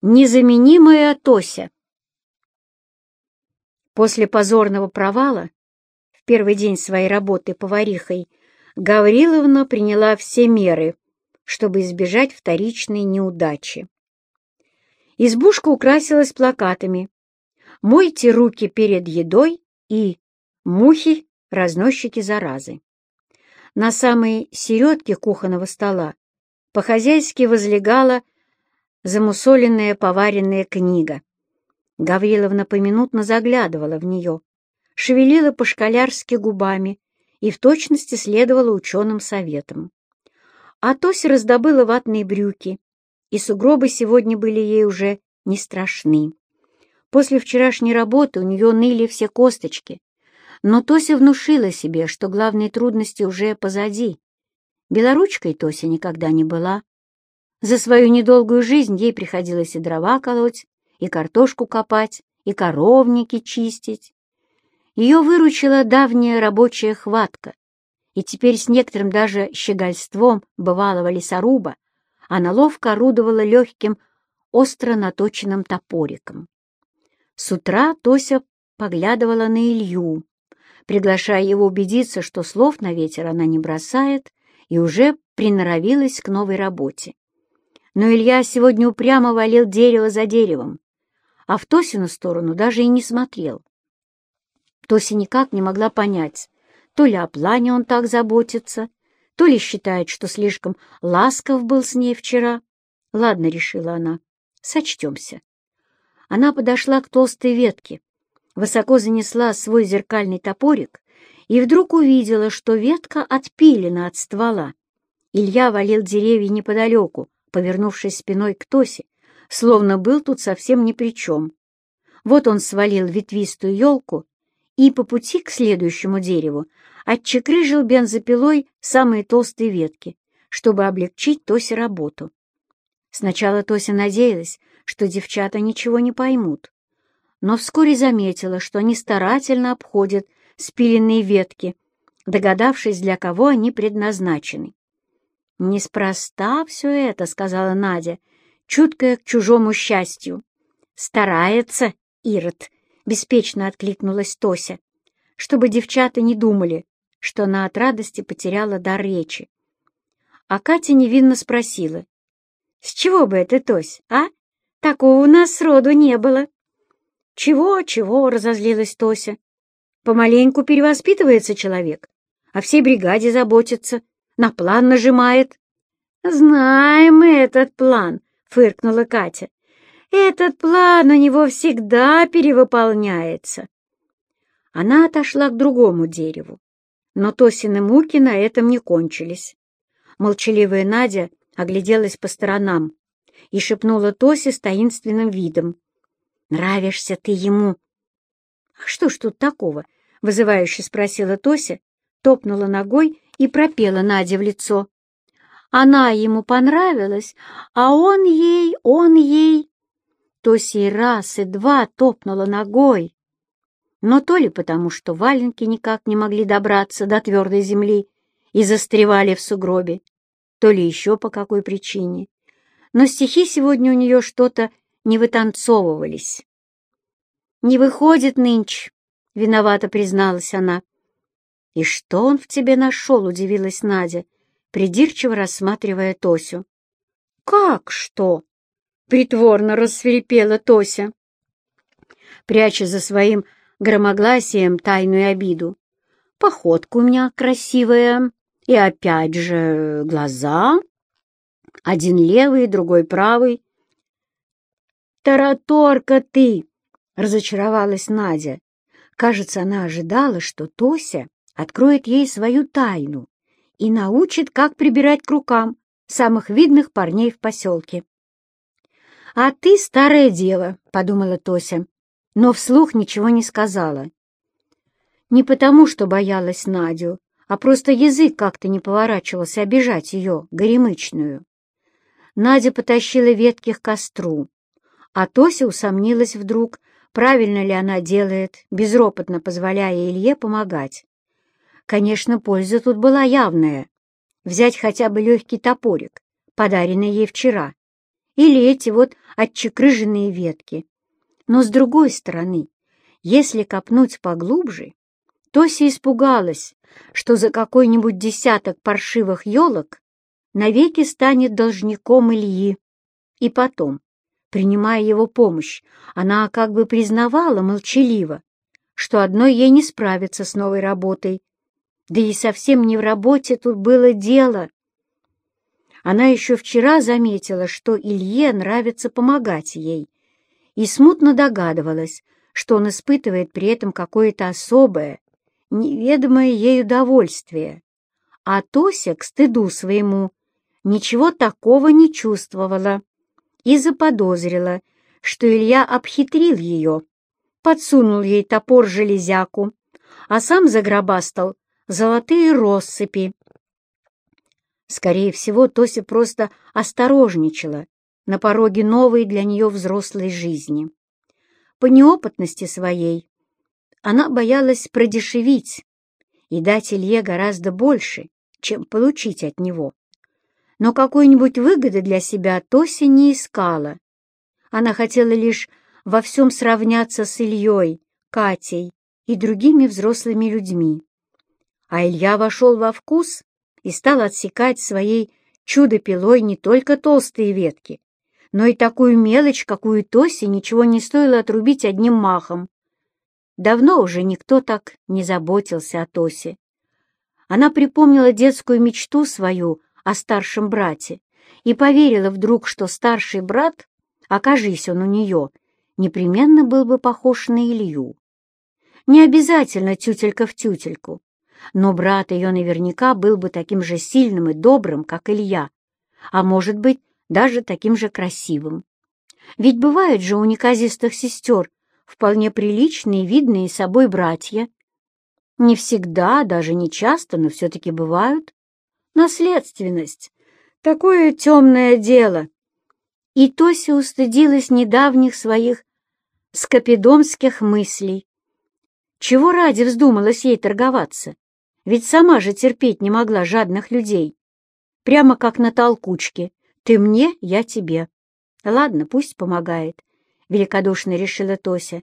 Незаменимая Тося. После позорного провала, в первый день своей работы поварихой, Гавриловна приняла все меры, чтобы избежать вторичной неудачи. Избушка украсилась плакатами «Мойте руки перед едой» и «Мухи, разносчики заразы». На самой середке кухонного стола по-хозяйски возлегала замусоленная поваренная книга. Гавриловна поминутно заглядывала в нее, шевелила по-школярски губами и в точности следовала ученым советам. А Тося раздобыла ватные брюки, и сугробы сегодня были ей уже не страшны. После вчерашней работы у нее ныли все косточки, но Тося внушила себе, что главные трудности уже позади. Белоручкой Тося никогда не была, за свою недолгую жизнь ей приходилось и дрова колоть, и картошку копать, и коровники чистить. Ее выручила давняя рабочая хватка, и теперь с некоторым даже щегольством бывалого лесоруба она ловко орудовала легким, остро наточенным топориком. С утра Тося поглядывала на Илью, приглашая его убедиться, что слов на ветер она не бросает и уже приноровилась к новой работе но Илья сегодня упрямо валил дерево за деревом, а в Тосину сторону даже и не смотрел. Тося никак не могла понять, то ли о плане он так заботится, то ли считает, что слишком ласков был с ней вчера. Ладно, решила она, сочтемся. Она подошла к толстой ветке, высоко занесла свой зеркальный топорик и вдруг увидела, что ветка отпилена от ствола. Илья валил деревья неподалеку, повернувшись спиной к Тосе, словно был тут совсем ни при чем. Вот он свалил ветвистую елку и по пути к следующему дереву отчекрыжил бензопилой самые толстые ветки, чтобы облегчить Тосе работу. Сначала Тося надеялась, что девчата ничего не поймут, но вскоре заметила, что они старательно обходят спиленные ветки, догадавшись, для кого они предназначены. «Неспроста все это», — сказала Надя, чуткая к чужому счастью. «Старается, Ирод», — беспечно откликнулась Тося, чтобы девчата не думали, что она от радости потеряла дар речи. А Катя невинно спросила, «С чего бы это, Тось, а? Такого у нас сроду не было». «Чего, чего?» — разозлилась Тося. «Помаленьку перевоспитывается человек, а всей бригаде заботится, на план нажимает. «Знаем мы этот план», — фыркнула Катя. «Этот план у него всегда перевыполняется». Она отошла к другому дереву, но Тосины муки на этом не кончились. Молчаливая Надя огляделась по сторонам и шепнула Тосе с таинственным видом. «Нравишься ты ему!» «А что ж тут такого?» — вызывающе спросила Тося, топнула ногой и пропела Наде в лицо. Она ему понравилась, а он ей, он ей. То сей раз и два топнула ногой. Но то ли потому, что валенки никак не могли добраться до твердой земли и застревали в сугробе, то ли еще по какой причине. Но стихи сегодня у нее что-то не вытанцовывались. «Не выходит нынче», — виновато призналась она. «И что он в тебе нашел?» — удивилась Надя, придирчиво рассматривая Тосю. «Как что?» — притворно рассверепела Тося, пряча за своим громогласием тайную обиду. «Походка у меня красивая, и опять же глаза. Один левый, другой правый». «Тараторка ты!» — разочаровалась Надя. Кажется, она ожидала, что Тося откроет ей свою тайну и научит, как прибирать к рукам самых видных парней в поселке. «А ты старая дева», — подумала Тося, но вслух ничего не сказала. Не потому, что боялась Надю, а просто язык как-то не поворачивался обижать ее, горемычную. Надя потащила ветки к костру, а Тося усомнилась вдруг, правильно ли она делает, безропотно позволяя Илье помогать. Конечно, польза тут была явная. Взять хотя бы легкий топорик, подаренный ей вчера, или эти вот отчекрыженные ветки. Но с другой стороны, если копнуть поглубже, Тося испугалась, что за какой-нибудь десяток паршивых елок навеки станет должником Ильи. И потом, принимая его помощь, она как бы признавала молчаливо, что одной ей не справиться с новой работой. Да и совсем не в работе тут было дело. Она еще вчера заметила, что Илье нравится помогать ей, и смутно догадывалась, что он испытывает при этом какое-то особое, неведомое ей удовольствие. А Тося, к стыду своему, ничего такого не чувствовала и заподозрила, что Илья обхитрил ее, подсунул ей топор-железяку, а сам загробастал золотые россыпи. Скорее всего, Тося просто осторожничала на пороге новой для нее взрослой жизни. По неопытности своей она боялась продешевить и дать Илье гораздо больше, чем получить от него. Но какой-нибудь выгоды для себя Тося не искала. Она хотела лишь во всем сравняться с Ильей, Катей и другими взрослыми людьми. А Илья вошел во вкус и стал отсекать своей чудо-пилой не только толстые ветки, но и такую мелочь, какую Тосе ничего не стоило отрубить одним махом. Давно уже никто так не заботился о Тосе. Она припомнила детскую мечту свою о старшем брате и поверила вдруг, что старший брат, окажись он у нее, непременно был бы похож на Илью. Не обязательно тютелька в тютельку, но брат ее наверняка был бы таким же сильным и добрым, как Илья, а может быть, даже таким же красивым. Ведь бывают же у неказистых сестер вполне приличные, видные собой братья. Не всегда, даже не часто, но все-таки бывают. Наследственность — такое темное дело. И Тося устыдилась недавних своих скопидомских мыслей. Чего ради вздумалось ей торговаться? Ведь сама же терпеть не могла жадных людей. Прямо как на толкучке. Ты мне, я тебе. Ладно, пусть помогает, — великодушно решила Тося.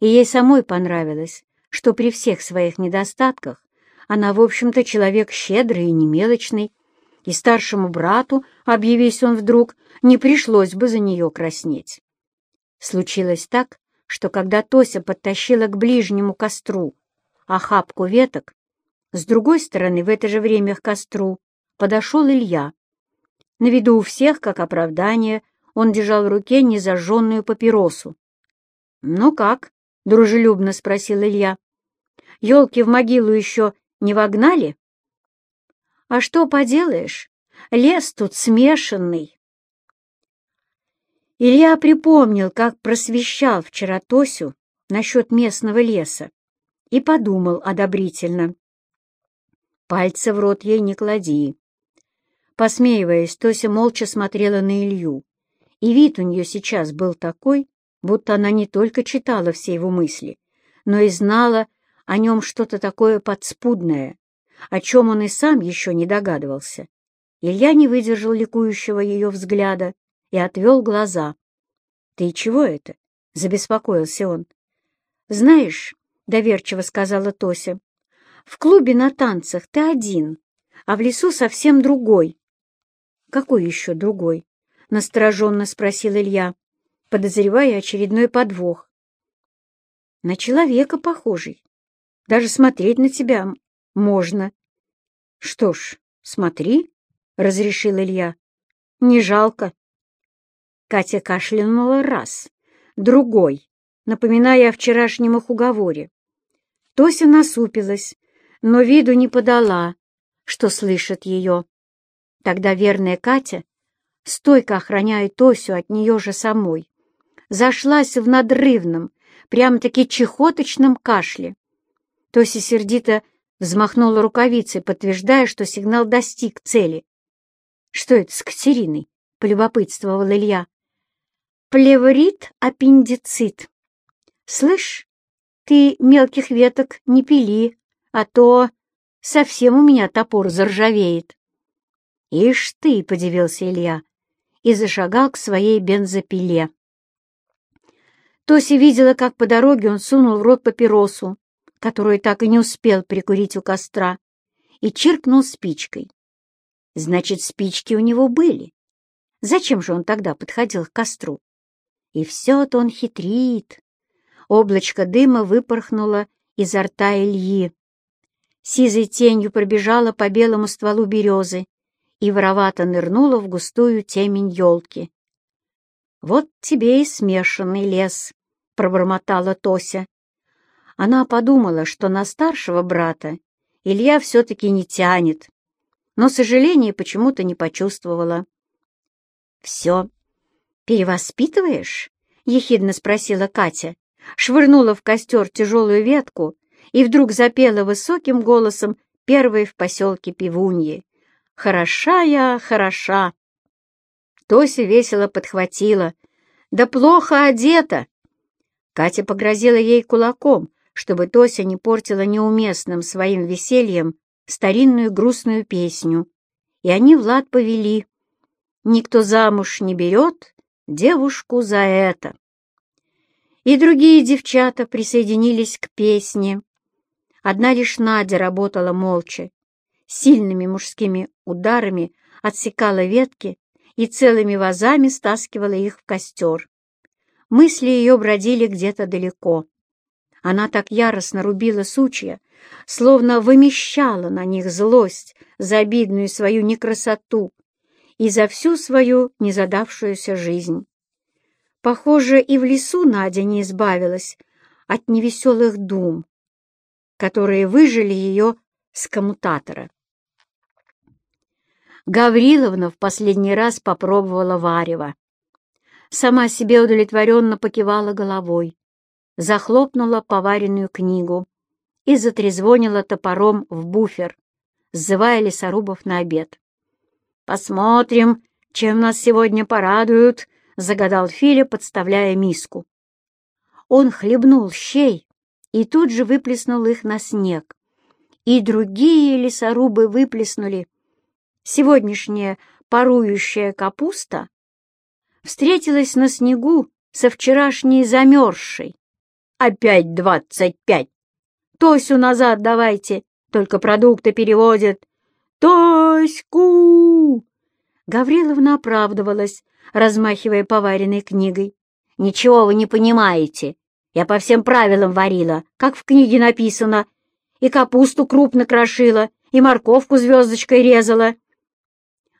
И ей самой понравилось, что при всех своих недостатках она, в общем-то, человек щедрый и немелочный, и старшему брату, объявись он вдруг, не пришлось бы за нее краснеть. Случилось так, что когда Тося подтащила к ближнему костру охапку веток, с другой стороны в это же время к костру подошел Илья. На виду у всех, как оправдание, он держал в руке незажженную папиросу. «Ну как?» — дружелюбно спросил Илья. «Елки в могилу еще не вогнали?» «А что поделаешь? Лес тут смешанный». Илья припомнил, как просвещал вчера Тосю насчет местного леса и подумал одобрительно. «Пальца в рот ей не клади». Посмеиваясь, Тося молча смотрела на Илью, и вид у нее сейчас был такой, будто она не только читала все его мысли, но и знала о нем что-то такое подспудное, о чем он и сам еще не догадывался. Илья не выдержал ликующего ее взгляда и отвел глаза. «Ты чего это?» — забеспокоился он. «Знаешь», — доверчиво сказала Тося, — «в клубе на танцах ты один, а в лесу совсем другой». «Какой еще другой?» — настороженно спросил Илья, подозревая очередной подвох. «На человека похожий. Даже смотреть на тебя можно». «Что ж, смотри», — разрешил Илья. «Не жалко». Катя кашлянула раз, другой, напоминая о вчерашнем их уговоре. Тося насупилась, но виду не подала, что слышит ее. Тогда верная Катя, стойко охраняя Тосю от нее же самой, зашлась в надрывном, прям-таки чехоточном кашле. Тося сердито взмахнула рукавицей, подтверждая, что сигнал достиг цели. «Что это с Катериной?» — полюбопытствовал Илья. «Плеврит аппендицит. Слышь, ты мелких веток не пили, а то совсем у меня топор заржавеет». «Ишь ты!» — подивился Илья. и зашагал к своей бензопиле. Тося видела, как по дороге он сунул в рот папиросу, которую так и не успел прикурить у костра, и чиркнул спичкой. Значит, спички у него были. Зачем же он тогда подходил к костру? И все-то он хитрит. Облачко дыма выпорхнуло изо рта Ильи. Сизой тенью пробежала по белому стволу березы и воровато нырнула в густую темень елки. «Вот тебе и смешанный лес», — пробормотала Тося. Она подумала, что на старшего брата Илья все-таки не тянет, но сожаления почему-то не почувствовала. «Все, перевоспитываешь?» — ехидно спросила Катя, швырнула в костер тяжелую ветку и вдруг запела высоким голосом первой в поселке Пивуньи. «Хороша я, хороша!» Тося весело подхватила. «Да плохо одета!» Катя погрозила ей кулаком, чтобы Тося не портила неуместным своим весельем старинную грустную песню. И они Влад повели. «Никто замуж не берет девушку за это». И другие девчата присоединились к песне. Одна лишь Надя работала молча, сильными мужскими ударами отсекала ветки и целыми вазами стаскивала их в костер. Мысли ее бродили где-то далеко. Она так яростно рубила сучья, словно вымещала на них злость за обидную свою некрасоту и за всю свою незадавшуюся жизнь. Похоже, и в лесу Надя не избавилась от невеселых дум, которые выжили ее с коммутатора. Гавриловна в последний раз попробовала варево. Сама себе удовлетворенно покивала головой, захлопнула поваренную книгу и затрезвонила топором в буфер, сзывая лесорубов на обед. «Посмотрим, чем нас сегодня порадуют», — загадал Филя, подставляя миску. Он хлебнул щей и тут же выплеснул их на снег. И другие лесорубы выплеснули. Сегодняшняя парующая капуста встретилась на снегу со вчерашней замерзшей. Опять двадцать пять. Тосю назад давайте, только продукты переводят. Тоську! Гавриловна оправдывалась, размахивая поваренной книгой. «Ничего вы не понимаете. Я по всем правилам варила, как в книге написано, и капусту крупно крошила, и морковку звездочкой резала.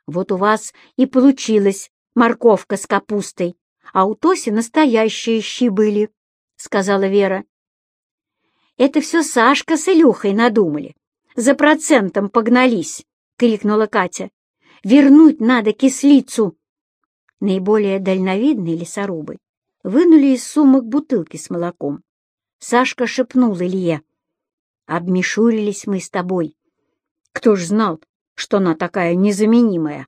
Вот у вас и получилась морковка с капустой, а у Тоси настоящие щи были», — сказала Вера. «Это все Сашка с Илюхой надумали. За процентом погнались», — крикнула Катя. «Вернуть надо кислицу». Наиболее дальновидные лесорубы вынули из сумок бутылки с молоком. Сашка шепнул Илье. «Обмешурились мы с тобой. Кто ж знал, что она такая незаменимая?»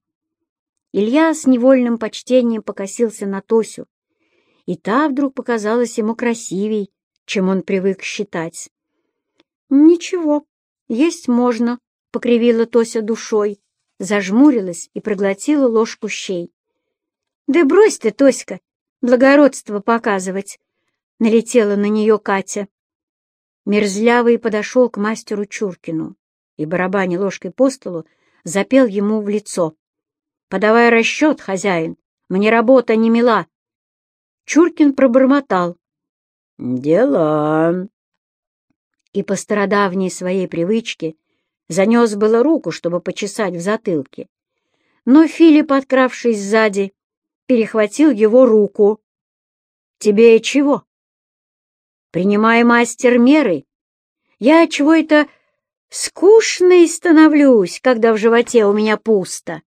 Илья с невольным почтением покосился на Тосю, и та вдруг показалась ему красивей, чем он привык считать. «Ничего, есть можно», — покривила Тося душой, зажмурилась и проглотила ложку щей. «Да брось ты, Тоська, благородство показывать!» — налетела на нее Катя. Мерзлявый подошел к мастеру Чуркину и, барабаня ложкой по столу, запел ему в лицо. «Подавай расчет, хозяин, мне работа не мила!» Чуркин пробормотал. «Дела!» И по стародавней своей привычке занес было руку, чтобы почесать в затылке. Но Филипп, откравшись сзади, перехватил его руку. «Тебе чего?» «Принимай, мастер, меры. Я чего это скучной становлюсь, когда в животе у меня пусто».